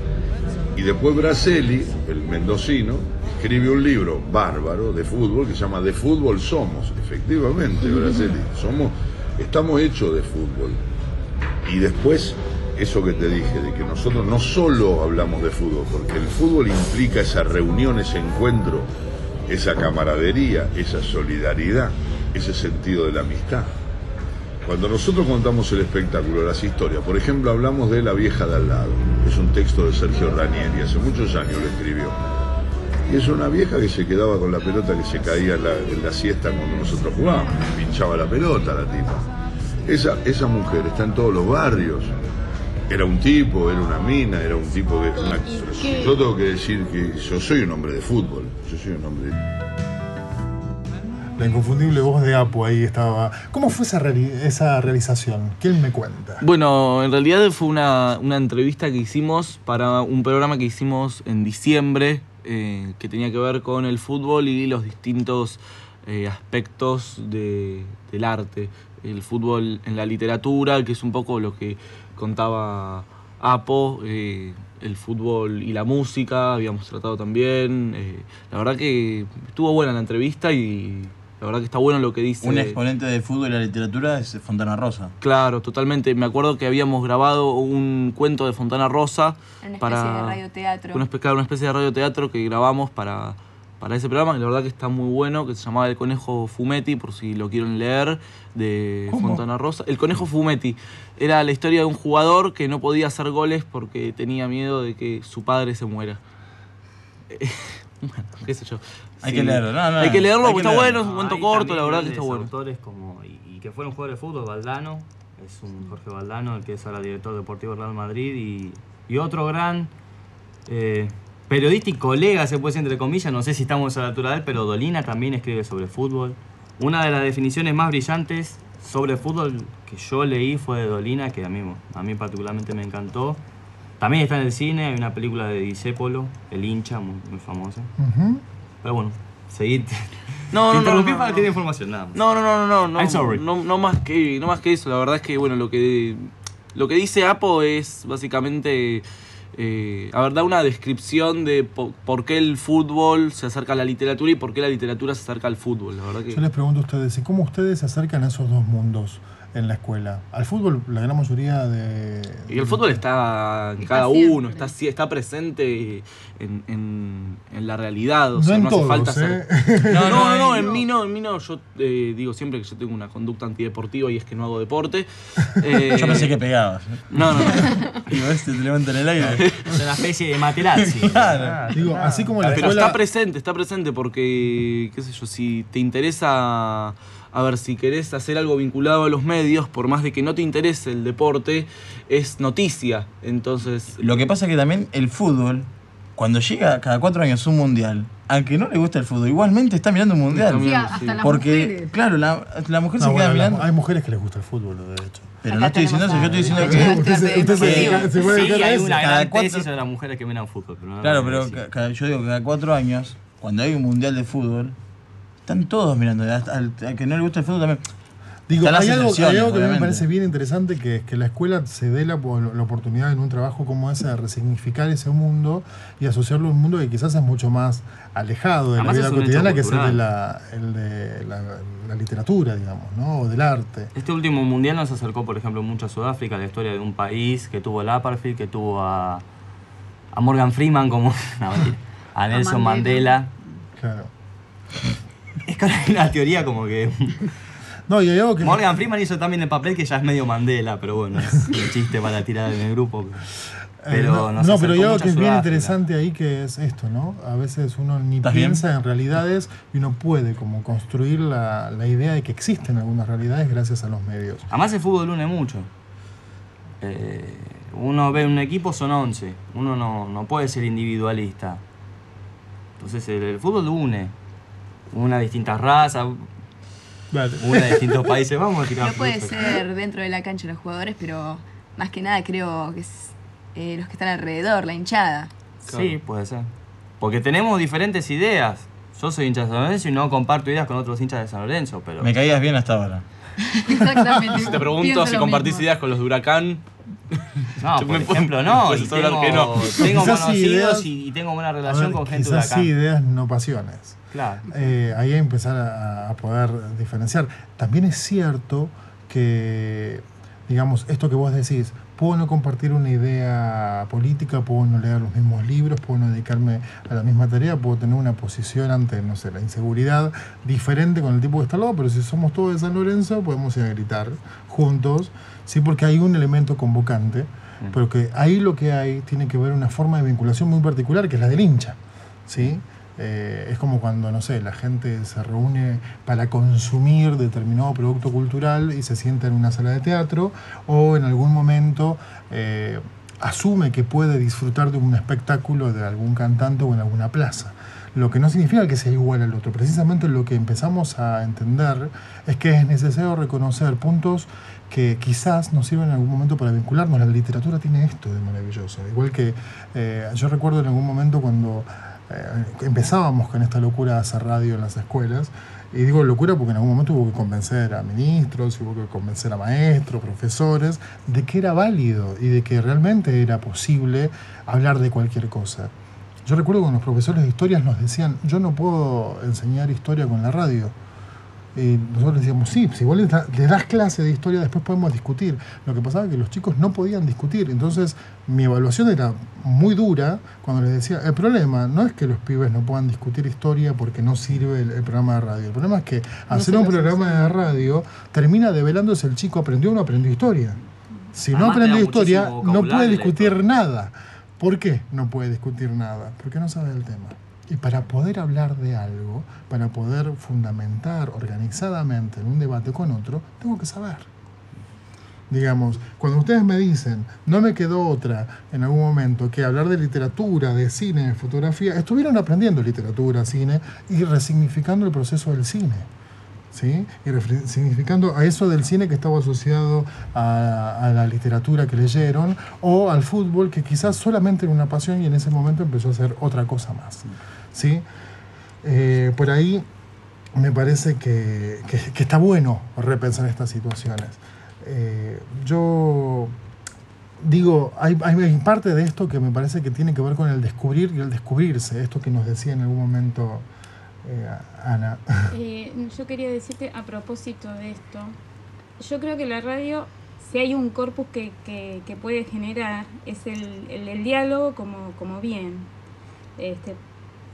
Y después Braceli, el mendocino, escribe un libro bárbaro de fútbol que se llama De fútbol somos. Efectivamente, Braceli, somos, estamos hechos de fútbol. Y después, eso que te dije, de que nosotros no solo hablamos de fútbol, porque el fútbol implica esa reunión, ese encuentro, esa camaradería, esa solidaridad, ese sentido de la amistad. Cuando nosotros contamos el espectáculo, las historias, por ejemplo, hablamos de La vieja de al lado, es un texto de Sergio Ranieri, hace muchos años lo escribió. Y es una vieja que se quedaba con la pelota que se caía en la, en la siesta cuando nosotros jugábamos, pinchaba la pelota la tipa. Esa, esa mujer está en todos los barrios Era un tipo, era una mina, era un tipo que... una-? Yo tengo que decir que yo soy un hombre de fútbol. Yo soy un hombre... La inconfundible voz de Apu ahí estaba. ¿Cómo fue esa, reali- esa realización? ¿Quién me cuenta? Bueno, en realidad fue una, una entrevista que hicimos para un programa que hicimos en diciembre eh, que tenía que ver con el fútbol y los distintos eh, aspectos de- del arte. El fútbol en la literatura, que es un poco lo que contaba Apo, eh, el fútbol y la música, habíamos tratado también. eh, la verdad que estuvo buena la entrevista y la verdad que está bueno lo que dice. Un exponente de fútbol y la literatura es Fontana Rosa. Claro, totalmente. Me acuerdo que habíamos grabado un cuento de Fontana Rosa Una especie para de radioteatro. una, una especie de radioteatro que grabamos para, para ese programa, que la verdad que está muy bueno, que se llamaba El Conejo Fumetti, por si lo quieren leer, de ¿Cómo? Fontana Rosa. El Conejo Fumetti era la historia de un jugador que no podía hacer goles porque tenía miedo de que su padre se muera. bueno, qué sé yo. Hay Sí. que leerlo, no, no, Hay que leerlo hay porque que está leerlo. bueno, es un cuento corto, la verdad que está bueno. autores como, y, y que fueron jugadores de fútbol, Valdano, es un Jorge Valdano, el que es ahora director deportivo del Real Madrid, y, y otro gran eh, periodista y colega, se puede decir entre comillas, no sé si estamos a la altura de él, pero Dolina también escribe sobre fútbol. Una de las definiciones más brillantes sobre fútbol que yo leí fue de Dolina, que a mí, a mí particularmente me encantó. También está en el cine, hay una película de Disépolo, El hincha, muy, muy famosa. Pero bueno, seguid. No, no, interrumpí no, para no. que dé información, nada más. No, no, no, no, no. I'm sorry. No, no más que, no más que eso. La verdad es que, bueno, lo que, lo que dice Apo es básicamente. Eh, a ver, da una descripción de po- por qué el fútbol se acerca a la literatura y por qué la literatura se acerca al fútbol. La verdad que. Yo les pregunto a ustedes, ¿y cómo ustedes se acercan a esos dos mundos en la escuela? Al fútbol, la gran mayoría de. Y el fútbol está en cada siempre. uno, está, sí- está presente en, en- en la realidad. O No sea, en no hace todos, falta ¿eh? ser. No, no, no, no, en mí no, en mí no. Yo eh, digo siempre que yo tengo una conducta antideportiva y es que no hago deporte. Eh, Yo pensé que pegabas. No, no, no. Digo, este te levanta en el aire. Es una especie de Materazzi. Claro. Digo, así como la Pero escuela. está presente, está presente porque, qué sé yo, si te interesa, a ver, si querés hacer algo vinculado a los medios, por más de que no te interese el deporte, es noticia. Entonces, Lo que pasa es que también el fútbol, cuando llega cada cuatro años un mundial, al que no le gusta el fútbol, igualmente está mirando un mundial. Sí, hasta las Porque, mujeres. claro, la, la mujer No, se queda bueno, mirando. hay mujeres que les gusta el fútbol, de hecho. Pero Acá no estoy diciendo eso, yo estoy diciendo que. Usted se- usted se Sí. dedica- se puede Sí, dedicar a hay una Cada gran cuatro- de las mujeres que miran fútbol. Pero no Claro, a pero decir. ca- ca- yo digo que cada cuatro años, cuando hay un mundial de fútbol, están todos mirando. Hasta al, al que no le gusta el fútbol también. Digo, hay algo, hay algo que a mí me parece bien interesante, que es que la escuela se dé la, la oportunidad en un trabajo como ese de resignificar ese mundo y asociarlo a un mundo que quizás es mucho más alejado de Además la vida cotidiana, que es el de, la, el de la, la literatura, digamos, ¿no? O del arte. Este último mundial nos acercó, por ejemplo, mucho a Sudáfrica, la historia de un país que tuvo el apartheid, que tuvo a, a Morgan Freeman como. No. A Nelson Mandela. Claro. Es que hay una teoría como que. No, y hay algo que... Morgan Freeman hizo también el papel que ya es medio Mandela, pero bueno, es un chiste para tirar en el grupo. Eh, Pero no, pero algo mucho que es bien interesante ahí que es esto, ¿no? A veces uno ni piensa en realidades y uno puede como construir la, la idea de que existen algunas realidades gracias a los medios. Además el fútbol une mucho. Eh, uno ve un equipo, son 11. Uno no, no puede ser individualista. Entonces el, el fútbol une. Una de distintas razas, Vale. una de distintos países. Vamos a tirar No puede ser dentro de la cancha los jugadores, pero más que nada creo que es eh, los que están alrededor, la hinchada. Sí, puede ser. Porque tenemos diferentes ideas. Yo soy hincha de San Lorenzo y no comparto ideas con otros hinchas de San Lorenzo, pero... Me caías bien hasta ahora. Exactamente. te pregunto Pienso si compartís mismo. ideas con los de Huracán. No, Yo por me puedo- ejemplo, no. Y tengo, que no. tengo conocidos ideas- y, y tengo buena A relación ver, con gente de quizás Huracán. sí ideas, no pasiones. Claro. Eh, ahí hay que empezar a, a poder diferenciar. También es cierto que, digamos, esto que vos decís, puedo no compartir una idea política, puedo no leer los mismos libros, puedo no dedicarme a la misma tarea, puedo tener una posición ante, no sé, la inseguridad diferente con el tipo que está al lado, pero si somos todos de San Lorenzo, podemos ir a gritar juntos, sí, porque hay un elemento convocante, pero que ahí lo que hay tiene que ver una forma de vinculación muy particular, que es la del hincha, ¿sí? eh, es como cuando, no sé, la gente se reúne para consumir determinado producto cultural y se sienta en una sala de teatro o en algún momento eh, asume que puede disfrutar de un espectáculo de algún cantante o en alguna plaza. Lo que no significa que sea igual al otro. Precisamente lo que empezamos a entender es que es necesario reconocer puntos que quizás nos sirven en algún momento para vincularnos. La literatura tiene esto de maravilloso. Igual que eh, yo recuerdo en algún momento cuando eh, empezábamos con esta locura de hacer radio en las escuelas, y digo locura porque en algún momento hubo que convencer a ministros, hubo que convencer a maestros, profesores, de que era válido y de que realmente era posible hablar de cualquier cosa. Yo recuerdo cuando los profesores de historias nos decían, yo no puedo enseñar historia con la radio. Y nosotros decíamos, sí, si vos le, da- le das clase de historia, después podemos discutir. Lo que pasaba es que los chicos no podían discutir. Entonces, mi evaluación era muy dura cuando les decía, el problema no es que los pibes no puedan discutir historia porque no sirve el, el programa de radio. El problema es que hacer un programa de radio termina develándose el chico aprendió o no aprendió historia. Si no Además, aprendió historia, no puede discutir nada. ¿Por qué no puede discutir nada? Porque no sabe del tema. Y para poder hablar de algo, para poder fundamentar organizadamente en un debate con otro, tengo que saber. Digamos, cuando ustedes me dicen, no me quedó otra en algún momento que hablar de literatura, de cine, de fotografía, estuvieron aprendiendo literatura, cine y resignificando el proceso del cine. ¿sí? Y significando a eso del cine que estaba asociado a, a la literatura que leyeron o al fútbol que quizás solamente era una pasión y en ese momento empezó a ser otra cosa más. ¿Sí? Eh, por ahí me parece que, que- está bueno repensar estas situaciones. Eh, yo digo, hay, hay parte de esto que me parece que tiene que ver con el descubrir y el descubrirse, esto que nos decía en algún momento eh, Ana. Eh, yo quería decirte a propósito de esto, yo creo que la radio, si hay un corpus que, que- que puede generar, es el, el- el diálogo como, como bien. Este,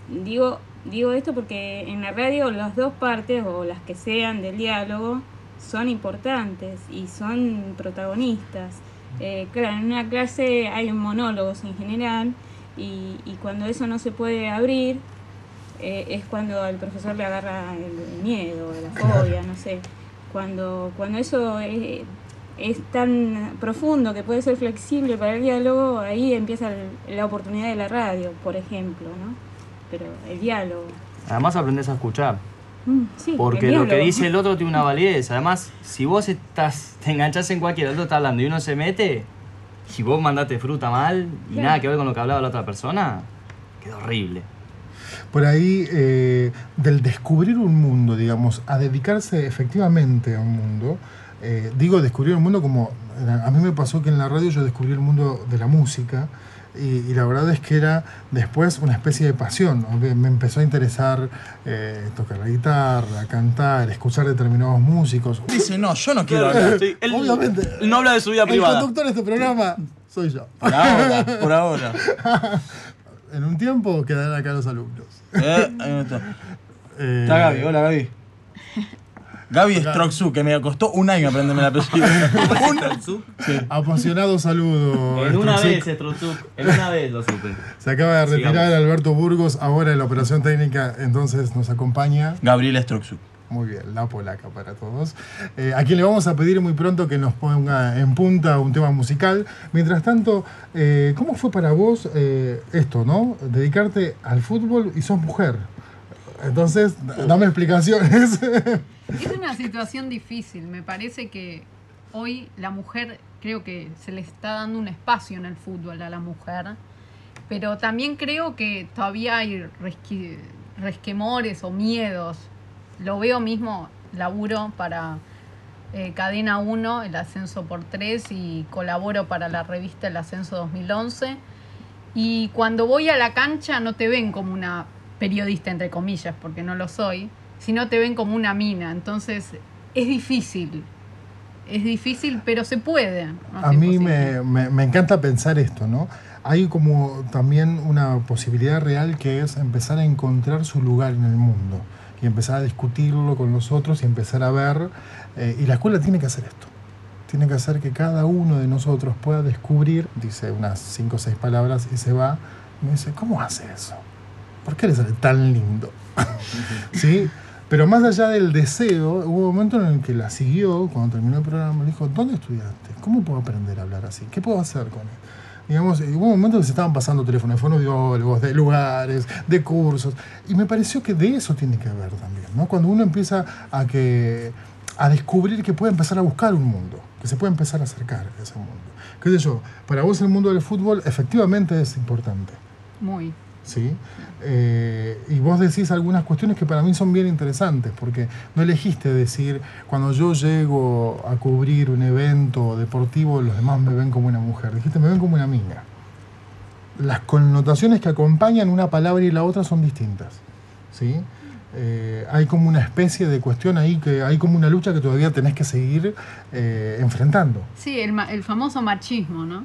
digo, digo esto porque en la radio las dos partes, o las que sean del diálogo, son importantes y son protagonistas. Eh, claro, en una clase hay monólogos en general y, y cuando eso no se puede abrir, eh, es cuando al profesor le agarra el miedo, la fobia, no sé. Cuando, cuando eso es, es tan profundo que puede ser flexible para el diálogo, ahí empieza la oportunidad de la radio, por ejemplo, ¿no? Pero el diálogo. Además aprendes a escuchar. Mm, sí, Porque el lo que dice el otro tiene una validez. Además, si vos estás, te enganchás en cualquiera, el otro está hablando y uno se mete, y vos mandaste fruta mal y Claro. nada que ver con lo que hablaba la otra persona, queda horrible. Por ahí, eh, del descubrir un mundo, digamos, a dedicarse efectivamente a un mundo, eh, digo descubrir un mundo como, a mí me pasó que en la radio yo descubrí el mundo de la música y, y la verdad es que era después una especie de pasión, ¿no? Me- empezó a interesar eh, tocar la guitarra, cantar, escuchar determinados músicos. Dice, no, yo no quiero hablar. Sí, él, Obviamente. él no habla de su vida El privada. conductor de este programa soy yo. Por ahora, por ahora. En un tiempo quedarán acá los alumnos. Eh, ahí no está. Eh, Está Gaby, hola Gaby. Gaby Stroxu, que me costó un año aprenderme el apellido. Un- Apasionado saludo. En una vez, Estruzuk, en una vez lo supe. Se acaba de retirar Sigamos. Alberto Burgos, ahora en la operación técnica, entonces nos acompaña. Gabriela Stroxu. Muy bien, la polaca para todos. Eh, a quien le vamos a pedir muy pronto que nos ponga en punta un tema musical. Mientras tanto, eh, ¿cómo fue para vos eh, esto, no? Dedicarte al fútbol y sos mujer. Entonces, dame explicaciones. Es una situación difícil. Me parece que hoy la mujer, creo que se le está dando un espacio en el fútbol a la mujer, pero también creo que todavía hay resquemores o miedos. Lo veo mismo, laburo para eh, Cadena 1, el ascenso por 3 y colaboro para la revista El Ascenso 2011. Y cuando voy a la cancha no te ven como una periodista, entre comillas, porque no lo soy, sino te ven como una mina. Entonces es difícil. Es difícil, pero se puede. No A mí me, me- me encanta pensar esto, ¿no? Hay como también una posibilidad real que es empezar a encontrar su lugar en el mundo y empezar a discutirlo con los otros y empezar a ver. eh, y la escuela tiene que hacer esto. Tiene que hacer que cada uno de nosotros pueda descubrir, dice unas cinco o seis palabras y se va. Y me dice, ¿cómo hace eso? ¿Por qué le sale tan lindo? ¿Sí? Pero más allá del deseo, hubo un momento en el que la siguió, cuando terminó el programa, le dijo, ¿dónde estudiaste? ¿Cómo puedo aprender a hablar así? ¿Qué puedo hacer con él? Digamos, hubo un momento en que se estaban pasando teléfonos de de lugares, de cursos, y me pareció que de eso tiene que ver también, ¿no? Cuando uno empieza a, que, a descubrir que puede empezar a buscar un mundo, que se puede empezar a acercar a ese mundo. ¿Qué sé yo? Para vos el mundo del fútbol efectivamente es importante. Muy. ¿Sí? Eh, y vos decís algunas cuestiones que para mí son bien interesantes, porque no elegiste decir, cuando yo llego a cubrir un evento deportivo, los demás me ven como una mujer, dijiste, me ven como una amiga. Las connotaciones que acompañan una palabra y la otra son distintas, ¿sí? Eh, hay como una especie de cuestión ahí, que hay como una lucha que todavía tenés que seguir eh, enfrentando. Sí, el, el famoso machismo, ¿no?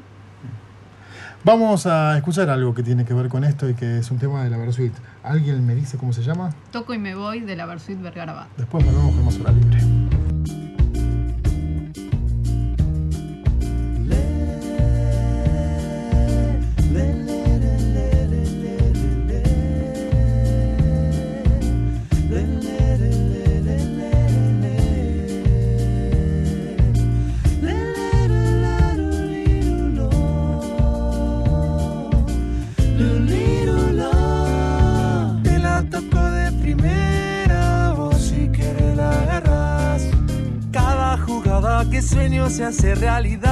Vamos a escuchar algo que tiene que ver con esto y que es un tema de la Versuit. ¿Alguien me dice cómo se llama? Toco y me voy de la Versuit Vergarabat. Después volvemos con más hora libre. Se hace realidad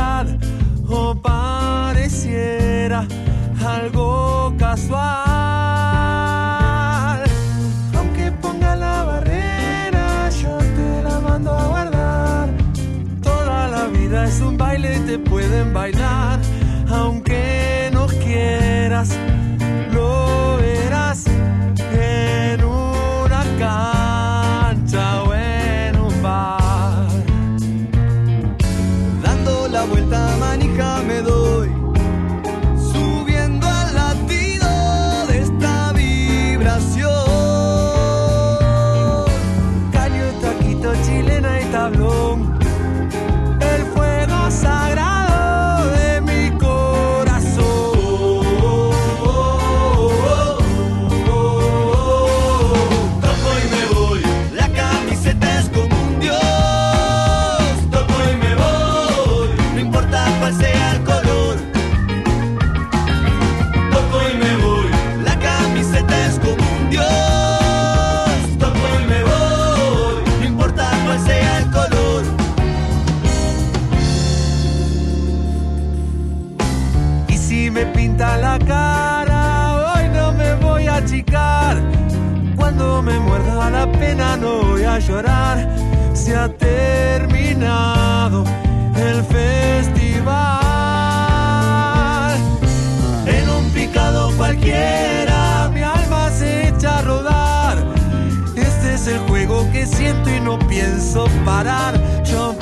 llorar. Se ha terminado el festival. En un picado cualquiera mi alma se echa a rodar. Este es el juego que siento y no pienso parar. Yo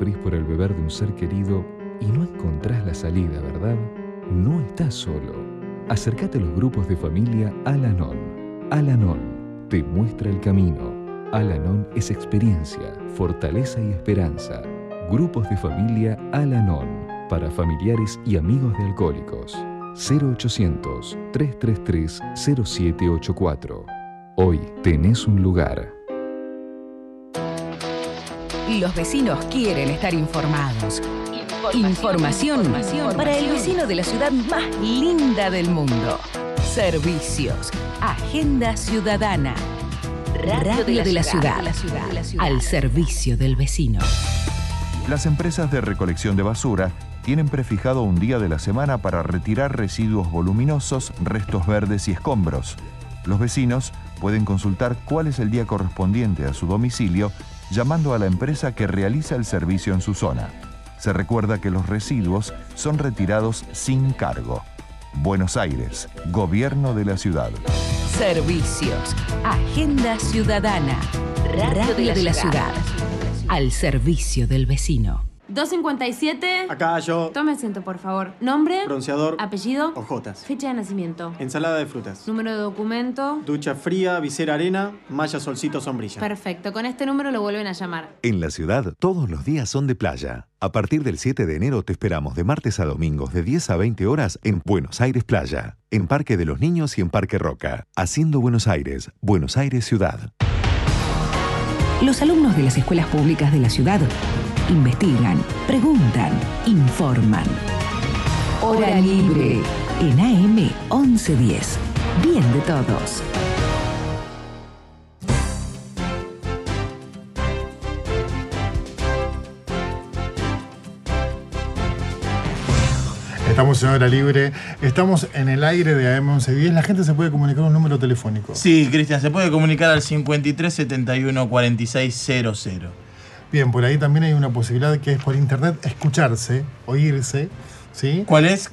Sufrís por el beber de un ser querido y no encontrás la salida, ¿verdad? No estás solo. Acércate a los grupos de familia Alanon. Alanon te muestra el camino. Alanon es experiencia, fortaleza y esperanza. Grupos de familia Alanon para familiares y amigos de alcohólicos. 0800-333-0784. Hoy tenés un lugar. Los vecinos quieren estar informados. Información, para el vecino de la ciudad más linda del mundo. Servicios. Agenda Ciudadana. Radio, de, la, ciudad. Al servicio del vecino. Las empresas de recolección de basura tienen prefijado un día de la semana para retirar residuos voluminosos, restos verdes y escombros. Los vecinos pueden consultar cuál es el día correspondiente a su domicilio llamando a la empresa que realiza el servicio en su zona. Se recuerda que los residuos son retirados sin cargo. Buenos Aires, Gobierno de la Ciudad. Servicios. Agenda Ciudadana. Radio, de, la, ciudad. Al servicio del vecino. 257. Acá yo. Tome asiento, por favor. Nombre. Bronceador. Apellido. Ojotas. Fecha de nacimiento. Ensalada de frutas. Número de documento. Ducha fría, visera arena, malla solcito sombrilla. Perfecto. Con este número lo vuelven a llamar. En la ciudad, todos los días son de playa. A partir del 7 de enero te esperamos de martes a domingos de 10 a 20 horas en Buenos Aires Playa, en Parque de los Niños y en Parque Roca. Haciendo Buenos Aires, Buenos Aires Ciudad. Los alumnos de las escuelas públicas de la ciudad investigan, preguntan, informan. Hora libre en AM 1110. Bien de todos. Estamos en hora libre, estamos en el aire de AM1110. La gente se puede comunicar un número telefónico. Sí, Cristian, se puede comunicar al 53 71 46 00. Bien, por ahí también hay una posibilidad que es por internet escucharse, oírse, ¿sí? ¿Cuál es?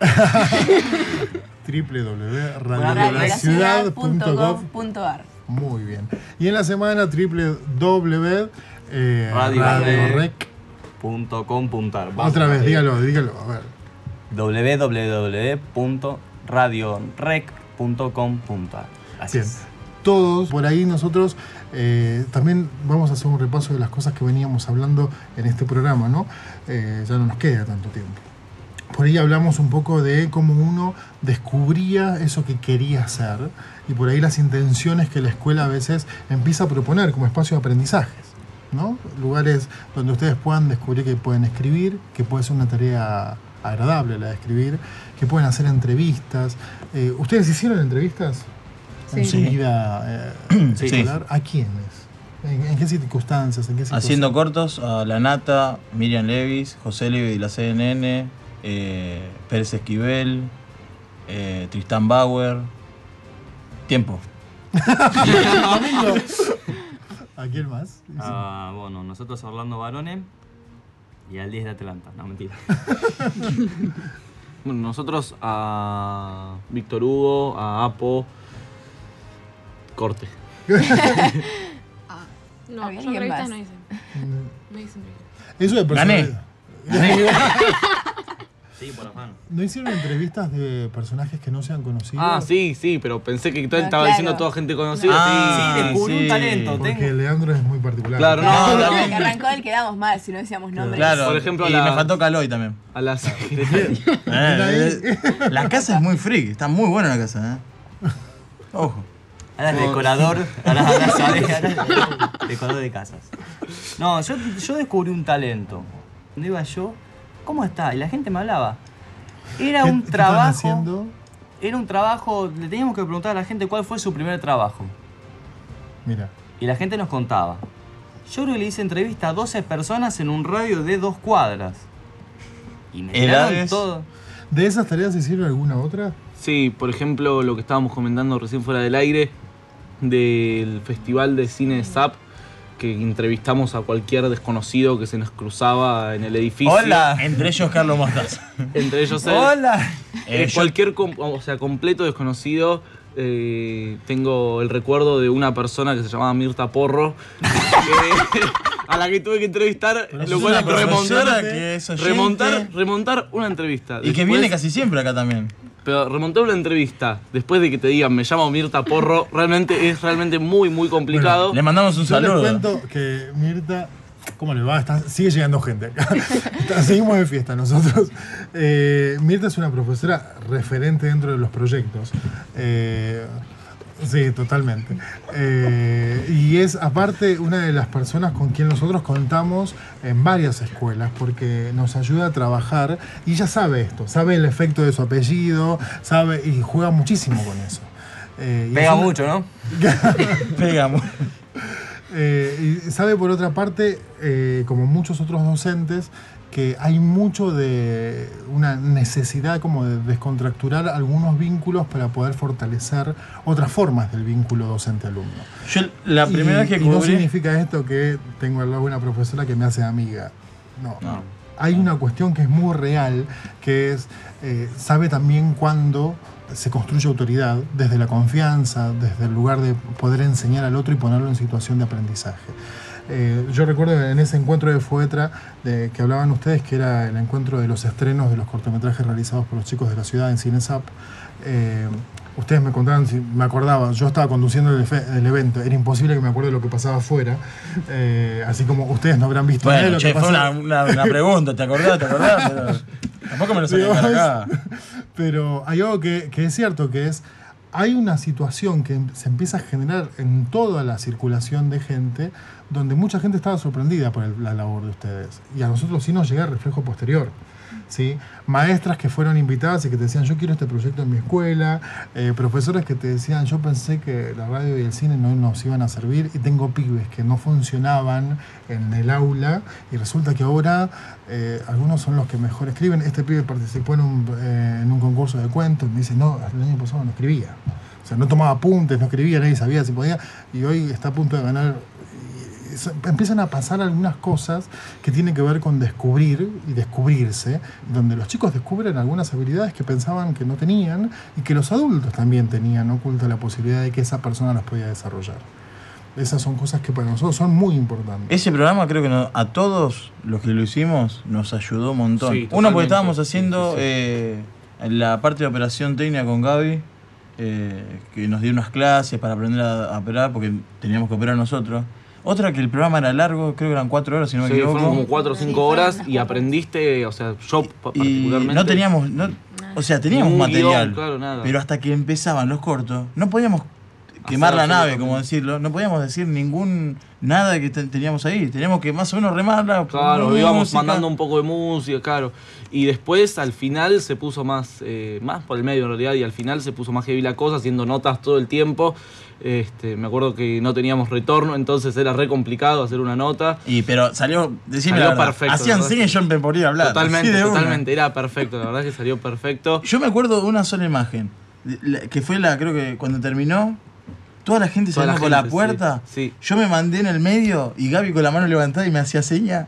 www.radiolaciudad.gov.ar Muy bien. Y en la semana www.radiorec.com.ar Otra vez, dígalo, dígalo, a ver. www.radiorec.com.ar Así Bien. es. Todos, por ahí nosotros eh, también vamos a hacer un repaso de las cosas que veníamos hablando en este programa, ¿no? Eh, ya no nos queda tanto tiempo. Por ahí hablamos un poco de cómo uno descubría eso que quería hacer y por ahí las intenciones que la escuela a veces empieza a proponer como espacio de aprendizajes, ¿no? Lugares donde ustedes puedan descubrir que pueden escribir, que puede ser una tarea agradable la de escribir, que pueden hacer entrevistas. Eh, ¿Ustedes hicieron entrevistas en Sí. su vida eh, Sí. escolar? ¿A quiénes? ¿En, en qué circunstancias? ¿En qué situaciones? Haciendo cortos a La Nata, Miriam Levis, José Levi de la CNN, eh, Pérez Esquivel, eh, Tristán Bauer. Tiempo. ¿A quién más? Ah, bueno, nosotros Orlando Barone y al 10 de Atlanta. No, mentira. Bueno, nosotros a Víctor Hugo, a Apo, corte. No, ¿Había yo entrevistas más? no hice. No hice entrevistas. Eso de personajes. Gané. Sí, por afán. ¿No hicieron entrevistas de personajes que no sean conocidos? Ah, sí, sí, pero pensé que todo Ah, estaba claro. diciendo toda gente conocida. Ah, Sí, descubrí un sí. talento. Porque Tengo. Leandro es muy particular. Claro, no, Claro, también. que arrancó el quedamos mal si no decíamos nombres. Claro. Por ejemplo, y la- me faltó Caloy también. A las. Eh, eh, la casa es muy freak, está muy buena la casa, ¿eh? Ojo. Ahora es decorador. Ahora, ahora sabes, ahora es decorador de casas. No, yo, yo descubrí un talento. Cuando iba yo, ¿cómo está? Y la gente me hablaba. Era ¿Qué- un qué trabajo. haciendo? Era un trabajo. Le teníamos que preguntar a la gente cuál fue su primer trabajo. Mira. Y la gente nos contaba. Yo creo que le hice entrevista a 12 personas en un radio de dos cuadras. Y me tiraron ¿Edades? todo. ¿De esas tareas hicieron alguna otra? Sí, por ejemplo, lo que estábamos comentando recién fuera del aire, del Festival de Cine SAP, que entrevistamos a cualquier desconocido que se nos cruzaba en el edificio. Entre ellos Carlos Mostaza. Entre ellos él. Hola. Eh, Eh, cualquier, o sea, completo desconocido. eh, tengo el recuerdo de una persona que se llamaba Mirta Porro, que- a la que tuve que entrevistar, lo cual es remontar, que es remontar, remontar una entrevista. Y que viene casi siempre acá también. Pero remontar una entrevista, después de que te digan, me llamo Mirta Porro, realmente es realmente muy, muy complicado. Le mandamos un Yo les saludo. cuento que Mirta, ¿cómo le va? Está- sigue llegando gente Seguimos de fiesta nosotros. Eh, Mirta es una profesora referente dentro de los proyectos. Eh, sí, totalmente. Eh, y es aparte una de las personas con quien nosotros contamos en varias escuelas porque nos ayuda a trabajar y ella sabe esto, sabe el efecto de su apellido, sabe y juega muchísimo con eso. Eh, Pega es una- mucho, ¿no? Pega mucho. Eh, y sabe por otra parte, eh, como muchos otros docentes, que hay mucho de una necesidad como de descontracturar algunos vínculos para poder fortalecer otras formas del vínculo docente-alumno. Yo la primera Y- vez que y no significa esto que tengo al lado una profesora que me hace amiga. No. Hay una cuestión que es muy real, que es, eh, sabe también cuándo se construye autoridad desde la confianza, desde el lugar de poder enseñar al otro y ponerlo en situación de aprendizaje. Eh, yo recuerdo en ese encuentro de Fuetra de, que hablaban ustedes, que era el encuentro de los estrenos de los cortometrajes realizados por los chicos de la ciudad en Cinesap. eh, ustedes me contaban, me acordaba, yo estaba conduciendo el, evento, era imposible que me acuerde lo que pasaba afuera, eh, así como ustedes no habrán visto nada de Bueno, lo che, que fue una, una- una pregunta, ¿te acordás? ¿Te acordás? Pero tampoco me lo para acá. Pero hay algo que, que es cierto, que es, hay una situación que se empieza a generar en toda la circulación de gente, donde mucha gente estaba sorprendida por el- la labor de ustedes. Y a nosotros sí nos llega el reflejo posterior. ¿Sí? Maestras que fueron invitadas y que te decían, yo quiero este proyecto en mi escuela, eh, profesores que te decían, yo pensé que la radio y el cine no nos iban a servir y tengo pibes que no funcionaban en el aula y resulta que ahora eh, algunos son los que mejor escriben. Este pibe participó en un, eh, en un concurso de cuentos y me dice, no, el año pasado no escribía. O sea, no tomaba apuntes, no escribía, nadie sabía si podía y hoy está a punto de ganar empiezan a pasar algunas cosas que tienen que ver con descubrir y descubrirse, donde los chicos descubren algunas habilidades que pensaban que no tenían y que los adultos también tenían oculta la posibilidad de que esa persona las podía desarrollar. Esas son cosas que para nosotros son muy importantes. Ese programa creo que no- a todos los que lo hicimos nos ayudó un montón. Sí, Uno porque estábamos haciendo eh, en la parte de operación técnica con Gaby, eh, que nos dio unas clases para aprender a, a operar porque teníamos que operar nosotros. Otra que el programa era largo, creo que eran cuatro horas, si no me Sí, equivoco. fueron como 4 o 5 horas y aprendiste, o sea, yo Y particularmente. no teníamos, no- o sea, teníamos material, guion, claro, nada. pero hasta que empezaban los cortos, no podíamos quemar la nave, como decirlo, no podíamos decir ningún nada que te- teníamos ahí, teníamos que más o menos remarla. Claro, íbamos música. mandando un poco de música, claro. Y después, al final, se puso más, eh, más por el medio en realidad, y al final se puso más heavy la cosa, haciendo notas todo el tiempo. Este, me acuerdo que no teníamos retorno, entonces era re complicado hacer una nota. Y pero salió, decime salió la perfecto. hacían cine y yo me ponía a hablar, Totalmente, una. totalmente, era perfecto, la verdad que salió perfecto. Yo me acuerdo de una sola imagen, que fue la, creo que cuando terminó, toda la gente saliendo por la puerta, sí, yo me mandé en el medio y Gaby con la mano levantada y me hacía seña,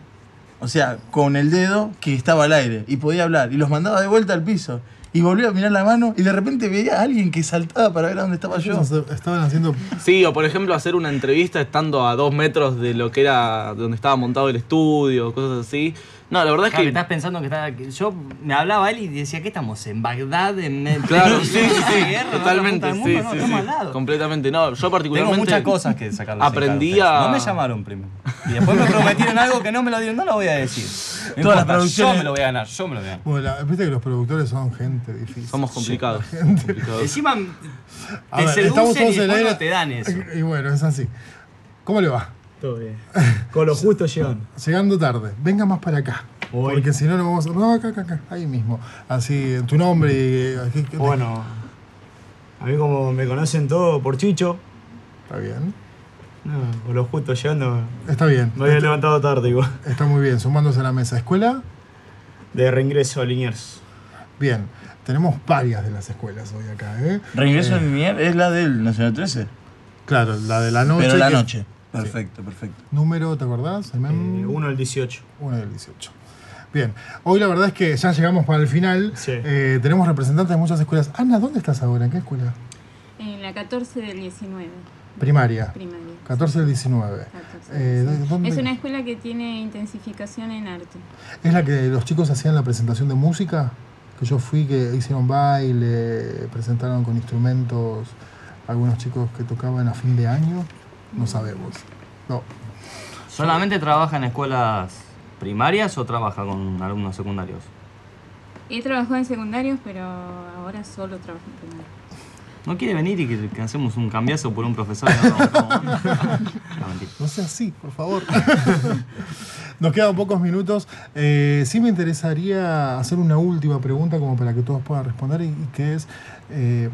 o sea, con el dedo que estaba al aire y podía hablar, y los mandaba de vuelta al piso. Y volví a mirar la mano y de repente veía a alguien que saltaba para ver a dónde estaba yo. Estaban haciendo Sí, o por ejemplo hacer una entrevista estando a dos metros de lo que era donde estaba montado el estudio, cosas así. No, la verdad es que. estás pensando que está. Yo me hablaba él y decía que estamos en Bagdad, en el. Claro, sí, sí, Guerra, totalmente, sí, no, sí, sí, al lado. completamente. No, yo particularmente. Tengo muchas cosas que sacarles en Aprendí cara a. No me llamaron primero. Y después me prometieron algo que no me lo dieron, no lo voy a decir. No Todas las importa, producciones- Yo me lo voy a ganar, yo me lo voy a ganar. Bueno, la- viste que los productores son gente difícil. Somos complicados. Encima A te ver, seducen estamos y todos en el después aire. no te dan eso. Y bueno, es así. ¿Cómo le va? Todo bien. Con lo justo llegan. Llegando tarde. Venga más para acá. Porque si no, no vamos a. No, acá, acá, acá. Ahí mismo. Así, tu nombre y. ¿qué- qué- Bueno, a mí como me conocen todos por Chicho. Está bien. No, con lo justo llegando. Está bien. Me había levantado tarde igual. Está muy bien. Sumándose a la mesa. ¿Escuela? De reingreso a Liniers. Bien. Tenemos varias de las escuelas hoy acá, ¿eh? Reingreso Eh, en Mier es la del Nacional 13. Claro, la de la noche. Pero la que- noche. Perfecto, perfecto. Número, ¿te acordás? Aimén? Eh, uno del 18. Uno del 18. Bien, hoy la verdad es que ya llegamos para el final. Eh, tenemos representantes de muchas escuelas. Ana, ¿dónde estás ahora? ¿En qué escuela? En la 14 del 19. Primaria. Primaria. 14 del 19. 14 Eh, del ¿dónde- Es una escuela que tiene intensificación en arte. ¿Es la que los chicos hacían la presentación de música? Que yo fui, que hicieron baile, presentaron con instrumentos algunos chicos que tocaban a fin de año. No sabemos. No. ¿Solamente trabaja en escuelas primarias o trabaja con alumnos secundarios? He trabajado en secundarios, pero ahora solo trabajo en primaria. ¿No quiere venir y que, que hacemos un cambiazo por un profesor? No, no, no. Sea así, por favor. Nos quedan pocos minutos. Eh, sí me interesaría hacer una última pregunta como para que todos puedan responder y, y que es, eh,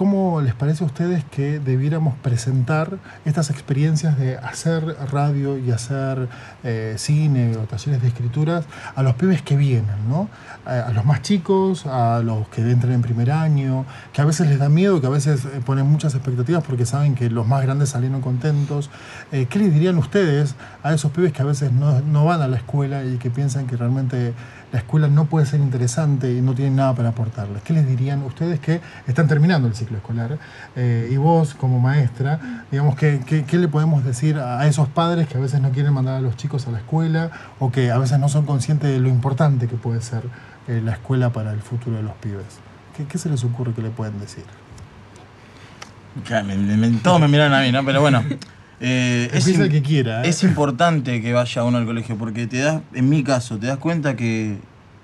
¿cómo les parece a ustedes que debiéramos presentar estas experiencias de hacer radio y hacer eh, cine o talleres de escrituras a los pibes que vienen, ¿no? A, los más chicos, a los que entran en primer año, que a veces les da miedo, que a veces eh, ponen muchas expectativas porque saben que los más grandes salieron contentos. Eh, ¿Qué les dirían ustedes a esos pibes que a veces no van a la escuela y que piensan que realmente la escuela no puede ser interesante y no tienen nada para aportarles? ¿Qué les dirían ustedes que están terminando el ciclo escolar? Eh, y vos, como maestra, digamos, ¿qué, qué, le podemos decir a esos padres que a veces no quieren mandar a los chicos a la escuela o que a veces no son conscientes de lo importante que puede ser eh, la escuela para el futuro de los pibes? ¿Qué, qué se les ocurre que le pueden decir? Todos me miran a mí, ¿no? Pero bueno. Eh, es, Empieza im- el que quiera, ¿eh? es importante que vaya uno al colegio porque te das, en mi caso, te das cuenta que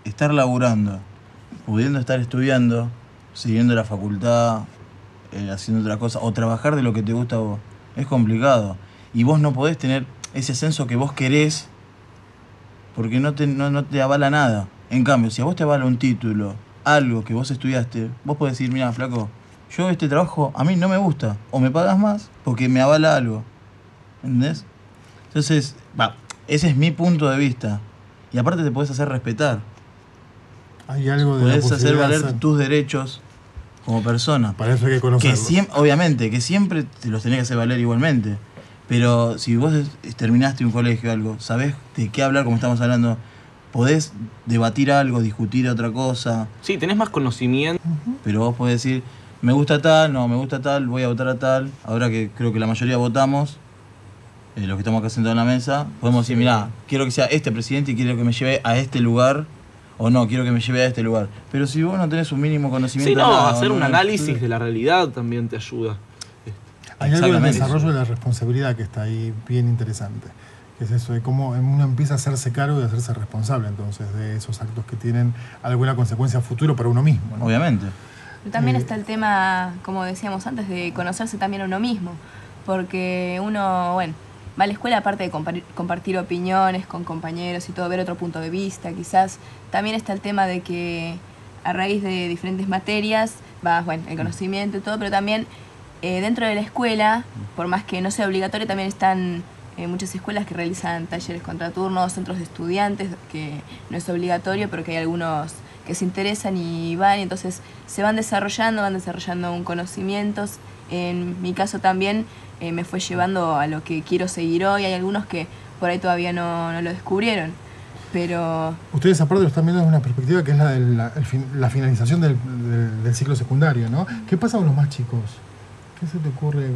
estar laburando, pudiendo estar estudiando, siguiendo la facultad, eh, haciendo otra cosa, o trabajar de lo que te gusta a vos, es complicado. Y vos no podés tener ese ascenso que vos querés porque no te, no, no te avala nada. En cambio, si a vos te avala un título, algo que vos estudiaste, vos podés decir, mira, flaco, yo este trabajo a mí no me gusta, o me pagas más porque me avala algo. ¿Entendés? Entonces, va, ese es mi punto de vista. Y aparte te podés hacer respetar. Hay algo de la Podés hacer de valer hacer- tus derechos como persona. Para eso hay que Que conocerlos. siem- obviamente, que siempre te los tenés que hacer valer igualmente. Pero si vos terminaste un colegio o algo, sabés de qué hablar como estamos hablando, podés debatir algo, discutir otra cosa, Sí, tenés más conocimiento. pero vos podés decir, me gusta tal, no, me gusta tal, voy a votar a tal. Ahora que creo que la mayoría votamos, eh, los que estamos acá sentados en la mesa, podemos decir, mira, quiero que sea este presidente y quiero que me lleve a este lugar, o no, quiero que me lleve a este lugar. Pero si vos no tenés un mínimo conocimiento Sí, de no, nada, hacer un no- análisis de la realidad también te ayuda. Hay algo del desarrollo de la responsabilidad que está ahí bien interesante. Que es eso de cómo uno empieza a hacerse cargo y a hacerse responsable entonces de esos actos que tienen alguna consecuencia a futuro para uno mismo. ¿no? Obviamente. También Eh, está el tema, como decíamos antes, de conocerse también a uno mismo. Porque uno, bueno, va la escuela aparte de compar- compartir opiniones con compañeros y todo, ver otro punto de vista, quizás. También está el tema de que a raíz de diferentes materias, va, bueno, el conocimiento y todo, pero también eh, dentro de la escuela, por más que no sea obligatorio, también están eh, muchas escuelas que realizan talleres contraturnos, centros de estudiantes, que no es obligatorio, pero que hay algunos que se interesan y van, y entonces se van desarrollando, van desarrollando un conocimientos. En mi caso también eh, me fue llevando a lo que quiero seguir hoy. Hay algunos que por ahí todavía no, no lo descubrieron, pero Ustedes aparte lo están viendo desde una perspectiva que es la de la, el fin- la finalización del, del- del ciclo secundario, ¿no? ¿Qué pasa con los más chicos? ¿Qué se te ocurre?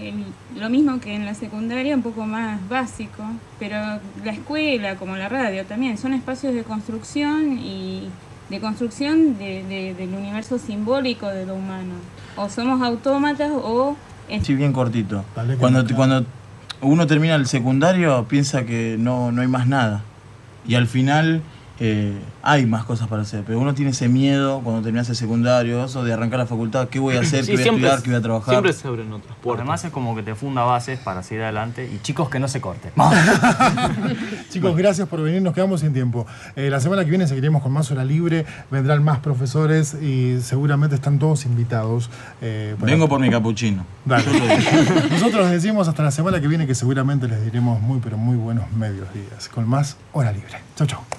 El- lo mismo que en la secundaria, un poco más básico, pero la escuela, como la radio también, son espacios de construcción y de construcción de- de- del universo simbólico de lo humano. O somos autómatas o... Sí, bien cortito. Cuando, cuando uno termina el secundario, piensa que no, no hay más nada. Y al final eh, hay más cosas para hacer. Pero uno tiene ese miedo cuando terminas el secundario, eso de arrancar la facultad, ¿qué voy a hacer? Sí, ¿Qué voy a estudiar? es- ¿Qué voy a trabajar? Siempre se abren otras puertas. Además es como que te funda bases para seguir adelante y chicos que no se corten. Chicos, gracias por venir, nos quedamos sin tiempo. Eh, la semana que viene seguiremos con más hora libre, vendrán más profesores y seguramente están todos invitados. eh, para- Vengo por mi capuchino. Dale. Nosotros les decimos hasta la semana que viene que seguramente les diremos muy, pero muy buenos medios días. Con más hora libre. Chau, chau.